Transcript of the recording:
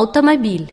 automobile